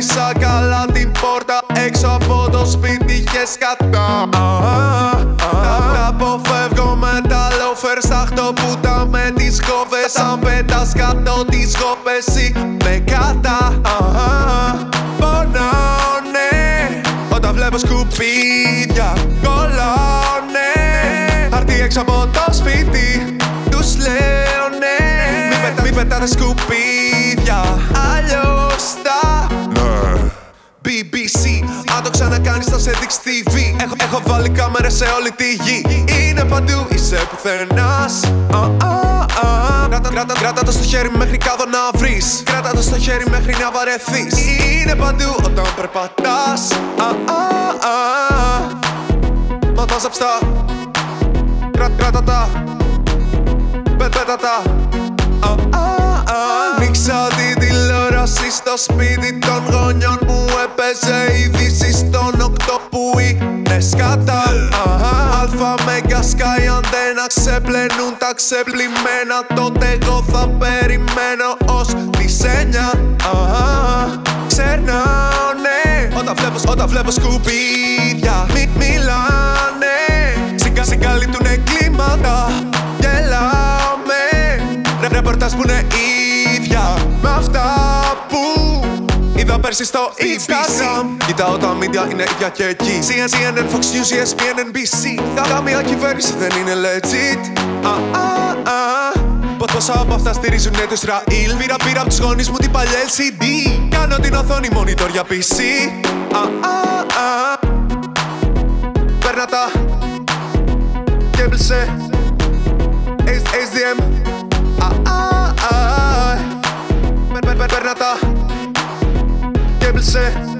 Κλείσα καλά την πόρτα έξω από το σπίτι χες κατά Αποφεύγω με τα λόφερ στα χτωπούτα με τις κόβες. Αν πέτας κάτω τις κόβες ή με κατά. Πονάω όταν βλέπω σκουπίδια Κολλάω ναι αρτί έξω από το σπίτι Τους λέω ναι μην πετάνε σκουπίδια. BBC Αν το ξανακάνεις θα σε δείξει TV έχω, έχω βάλει κάμερες σε όλη τη γη Είναι παντού, είσαι πουθενάς Α, α, α. Κράτα, κράτα, κράτα το στο χέρι μέχρι κάτω να βρεις Κράτα το στο χέρι μέχρι να βαρεθείς Είναι παντού όταν περπατάς Α, α, α. Μάζεψτα Κράτα, κράτα τα Πε, πέτα τα Α, α, α. Ανοίξα την τηλεόραση στο σπίτι των γονιών μου Έπαιζε ειδήσει στον οκτώ που είναι σκάτα. Αλφα μέγα σκάι αντένα ξεπλένουν τα ξεπλημμένα. Τότε εγώ θα περιμένω ως τις εννιά Ξερνάω ναι. Όταν βλέπω, όταν βλέπω σκουπίδια πέρσι στο Instagram Κοιτάω τα media είναι ίδια και εκεί. CNN, Fox News, ESPN, NBC Καμία κυβέρνηση δεν είναι legit. Α, α, α. Πόσα από αυτά στηρίζουν το Ισραήλ. Πήρα πήρα από τους γονείς μου την παλιά LCD Κάνω την οθόνη monitor για PC Α, α, α. Παίρνα τα Κέμπλσε. HDM Α, α, α. Παίρνα τα 100%.